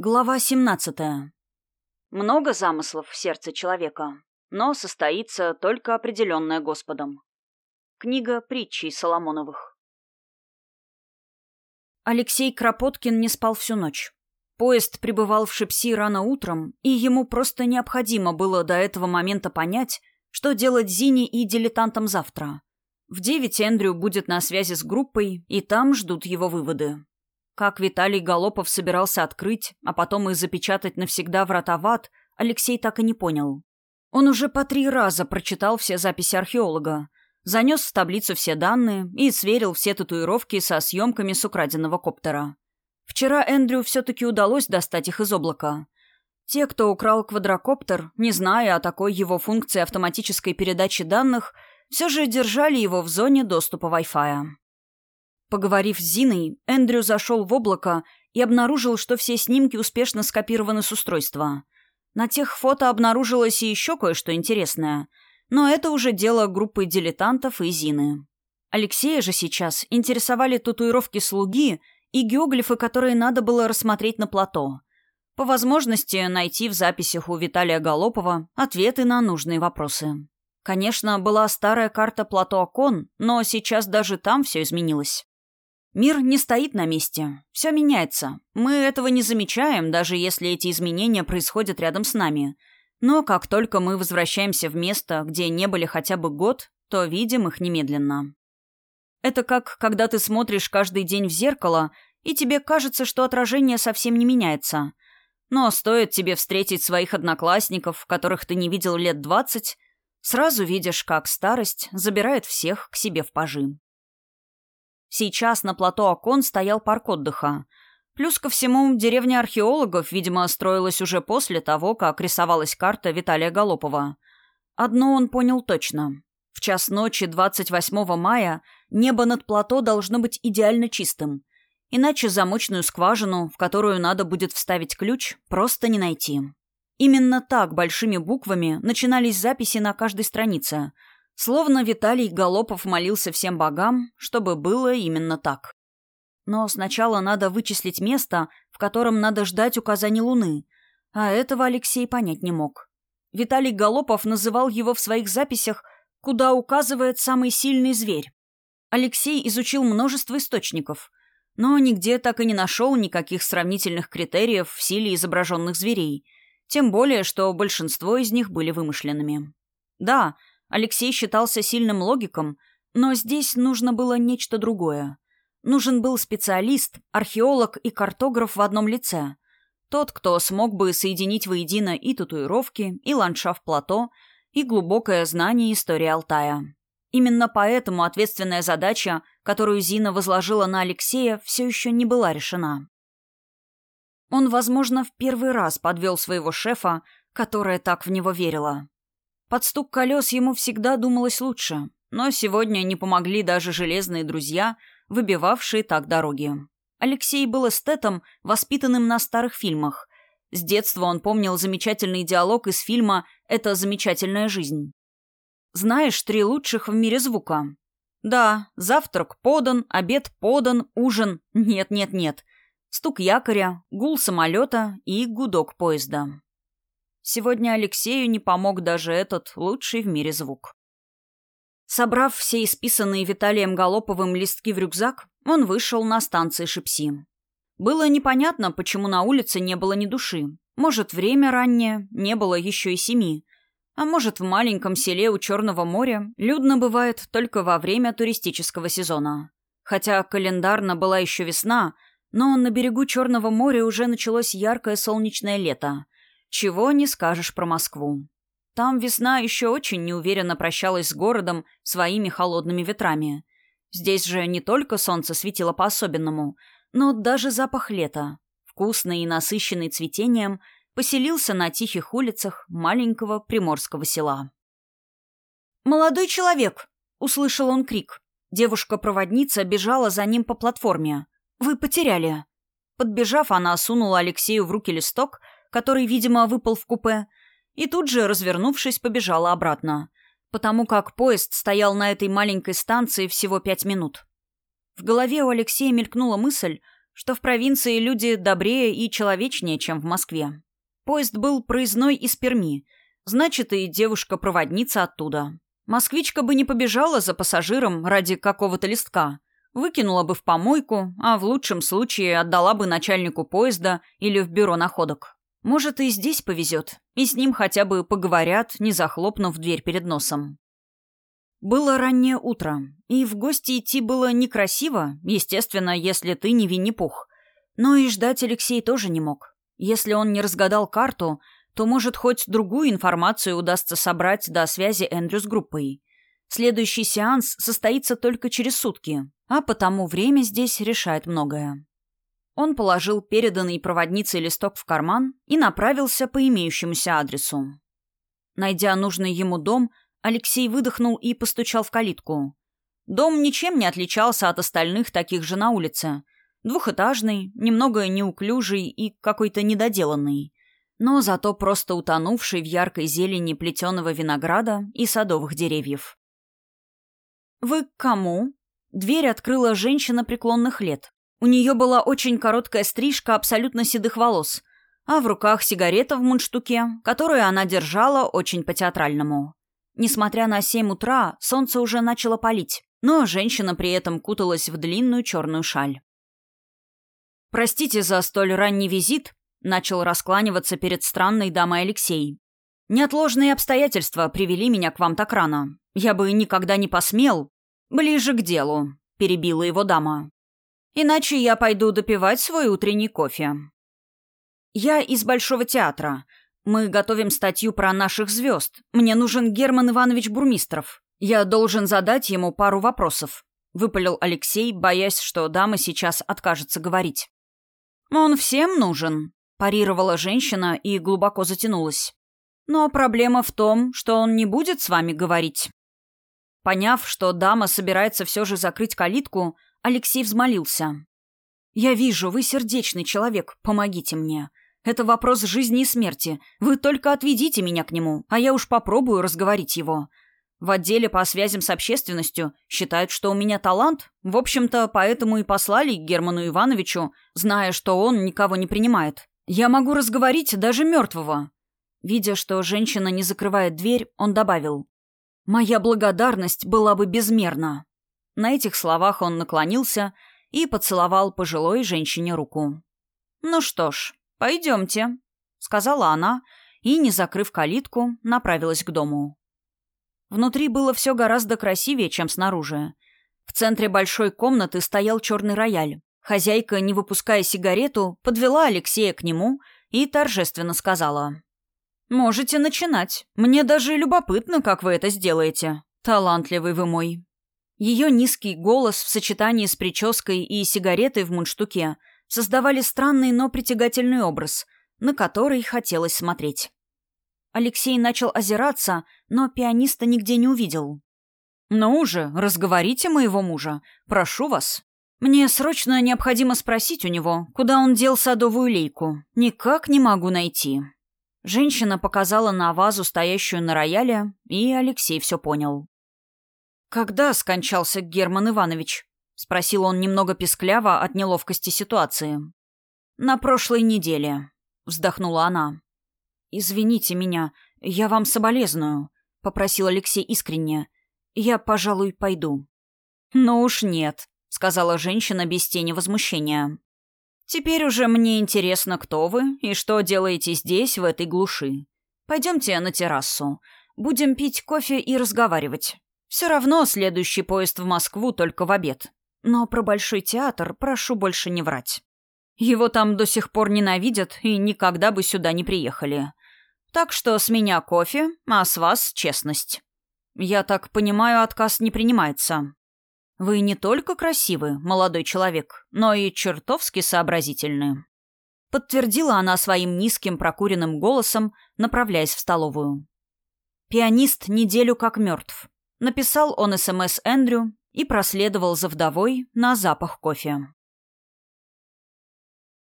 Глава 17. Много замыслов в сердце человека, но состоится только определенное Господом. Книга притчей Соломоновых. Алексей Кропоткин не спал всю ночь. Поезд прибывал в Шипси рано утром, и ему просто необходимо было до этого момента понять, что делать Зине и дилетантам завтра. В девять Эндрю будет на связи с группой, и там ждут его выводы. Как Виталий Голопов собирался открыть, а потом и запечатать навсегда врата в ад, Алексей так и не понял. Он уже по три раза прочитал все записи археолога, занес в таблицу все данные и сверил все татуировки со съемками с украденного коптера. Вчера Эндрю все-таки удалось достать их из облака. Те, кто украл квадрокоптер, не зная о такой его функции автоматической передачи данных, все же держали его в зоне доступа Wi-Fi. Поговорив с Зиной, Эндрю зашел в облако и обнаружил, что все снимки успешно скопированы с устройства. На тех фото обнаружилось и еще кое-что интересное, но это уже дело группы дилетантов и Зины. Алексея же сейчас интересовали татуировки слуги и геоглифы, которые надо было рассмотреть на плато. По возможности найти в записях у Виталия Голопова ответы на нужные вопросы. Конечно, была старая карта плато Окон, но сейчас даже там все изменилось. Мир не стоит на месте. Все меняется. Мы этого не замечаем, даже если эти изменения происходят рядом с нами. Но как только мы возвращаемся в место, где не были хотя бы год, то видим их немедленно. Это как, когда ты смотришь каждый день в зеркало, и тебе кажется, что отражение совсем не меняется. Но стоит тебе встретить своих одноклассников, которых ты не видел лет двадцать, сразу видишь, как старость забирает всех к себе в пажи. Сейчас на плато Окон стоял парк отдыха. Плюс ко всему, деревня археологов, видимо, строилась уже после того, как рисовалась карта Виталия Голопова. Одно он понял точно. В час ночи 28 мая небо над плато должно быть идеально чистым. Иначе замочную скважину, в которую надо будет вставить ключ, просто не найти. Именно так большими буквами начинались записи на каждой странице – Словно Виталий Голопов молился всем богам, чтобы было именно так. Но сначала надо вычислить место, в котором надо ждать указаний Луны, а этого Алексей понять не мог. Виталий Голопов называл его в своих записях «куда указывает самый сильный зверь». Алексей изучил множество источников, но нигде так и не нашел никаких сравнительных критериев в силе изображенных зверей, тем более, что большинство из них были вымышленными. Да, Алексей считался сильным логиком, но здесь нужно было нечто другое. Нужен был специалист, археолог и картограф в одном лице. Тот, кто смог бы соединить воедино и татуировки, и ландшафт плато, и глубокое знание истории Алтая. Именно поэтому ответственная задача, которую Зина возложила на Алексея, все еще не была решена. Он, возможно, в первый раз подвел своего шефа, которая так в него верила. Под стук колес ему всегда думалось лучше, но сегодня не помогли даже железные друзья, выбивавшие так дороги. Алексей был эстетом, воспитанным на старых фильмах. С детства он помнил замечательный диалог из фильма «Это замечательная жизнь». «Знаешь три лучших в мире звука?» «Да, завтрак подан, обед подан, ужин... Нет-нет-нет. Стук якоря, гул самолета и гудок поезда». Сегодня Алексею не помог даже этот лучший в мире звук. Собрав все исписанные Виталием Голоповым листки в рюкзак, он вышел на станции Шипси. Было непонятно, почему на улице не было ни души. Может, время раннее, не было еще и семи. А может, в маленьком селе у Черного моря людно бывает только во время туристического сезона. Хотя календарно была еще весна, но на берегу Черного моря уже началось яркое солнечное лето – чего не скажешь про Москву. Там весна еще очень неуверенно прощалась с городом своими холодными ветрами. Здесь же не только солнце светило по-особенному, но даже запах лета, вкусный и насыщенный цветением, поселился на тихих улицах маленького приморского села. «Молодой человек!» — услышал он крик. Девушка-проводница бежала за ним по платформе. «Вы потеряли!» Подбежав, она сунула Алексею в руки листок — который, видимо, выпал в купе, и тут же, развернувшись, побежала обратно, потому как поезд стоял на этой маленькой станции всего пять минут. В голове у Алексея мелькнула мысль, что в провинции люди добрее и человечнее, чем в Москве. Поезд был проездной из Перми, значит, и девушка-проводница оттуда. Москвичка бы не побежала за пассажиром ради какого-то листка. Выкинула бы в помойку, а в лучшем случае отдала бы начальнику поезда или в бюро находок. Может, и здесь повезет, и с ним хотя бы поговорят, не захлопнув дверь перед носом. Было раннее утро, и в гости идти было некрасиво, естественно, если ты не Винни-Пух. Но и ждать Алексей тоже не мог. Если он не разгадал карту, то, может, хоть другую информацию удастся собрать до связи Эндрю с группой. Следующий сеанс состоится только через сутки, а потому время здесь решает многое. Он положил переданный проводницей листок в карман и направился по имеющемуся адресу. Найдя нужный ему дом, Алексей выдохнул и постучал в калитку. Дом ничем не отличался от остальных таких же на улице. Двухэтажный, немного неуклюжий и какой-то недоделанный но зато просто утонувший в яркой зелени плетеного винограда и садовых деревьев. «Вы к кому?» Дверь открыла женщина преклонных лет. У нее была очень короткая стрижка абсолютно седых волос, а в руках сигарета в мундштуке, которую она держала очень по-театральному. Несмотря на семь утра, солнце уже начало палить, но женщина при этом куталась в длинную черную шаль. «Простите за столь ранний визит», Начал раскланиваться перед странной дамой Алексей. «Неотложные обстоятельства привели меня к вам так рано. Я бы никогда не посмел...» «Ближе к делу», — перебила его дама. «Иначе я пойду допивать свой утренний кофе». «Я из Большого театра. Мы готовим статью про наших звезд. Мне нужен Герман Иванович Бурмистров. Я должен задать ему пару вопросов», — выпалил Алексей, боясь, что дама сейчас откажется говорить. «Он всем нужен», парировала женщина и глубоко затянулась. Но проблема в том, что он не будет с вами говорить. Поняв, что дама собирается все же закрыть калитку, Алексей взмолился. «Я вижу, вы сердечный человек, помогите мне. Это вопрос жизни и смерти. Вы только отведите меня к нему, а я уж попробую разговорить его. В отделе по связям с общественностью считают, что у меня талант. В общем-то, поэтому и послали Герману Ивановичу, зная, что он никого не принимает. «Я могу разговорить даже мертвого». Видя, что женщина не закрывает дверь, он добавил. «Моя благодарность была бы безмерна». На этих словах он наклонился и поцеловал пожилой женщине руку. «Ну что ж, пойдемте», — сказала она, и, не закрыв калитку, направилась к дому. Внутри было все гораздо красивее, чем снаружи. В центре большой комнаты стоял черный рояль. Хозяйка, не выпуская сигарету, подвела Алексея к нему и торжественно сказала. «Можете начинать. Мне даже любопытно, как вы это сделаете. Талантливый вы мой». Ее низкий голос в сочетании с прической и сигаретой в мундштуке создавали странный, но притягательный образ, на который хотелось смотреть. Алексей начал озираться, но пианиста нигде не увидел. «Ну уже, разговорите моего мужа. Прошу вас». Мне срочно необходимо спросить у него, куда он дел садовую лейку. Никак не могу найти. Женщина показала на вазу, стоящую на рояле, и Алексей все понял. «Когда скончался Герман Иванович?» — спросил он немного пескляво от неловкости ситуации. «На прошлой неделе», — вздохнула она. «Извините меня, я вам соболезную», — попросил Алексей искренне. «Я, пожалуй, пойду». «Ну уж нет», — сказала женщина без тени возмущения. «Теперь уже мне интересно, кто вы и что делаете здесь, в этой глуши. Пойдемте на террасу. Будем пить кофе и разговаривать. Все равно следующий поезд в Москву только в обед. Но про Большой театр прошу больше не врать. Его там до сих пор ненавидят и никогда бы сюда не приехали. Так что с меня кофе, а с вас честность. Я так понимаю, отказ не принимается. Вы не только красивы, молодой человек, но и чертовски сообразительны. Подтвердила она своим низким прокуренным голосом, направляясь в столовую. Пианист неделю как мертв. Написал он СМС Эндрю и проследовал за вдовой на запах кофе.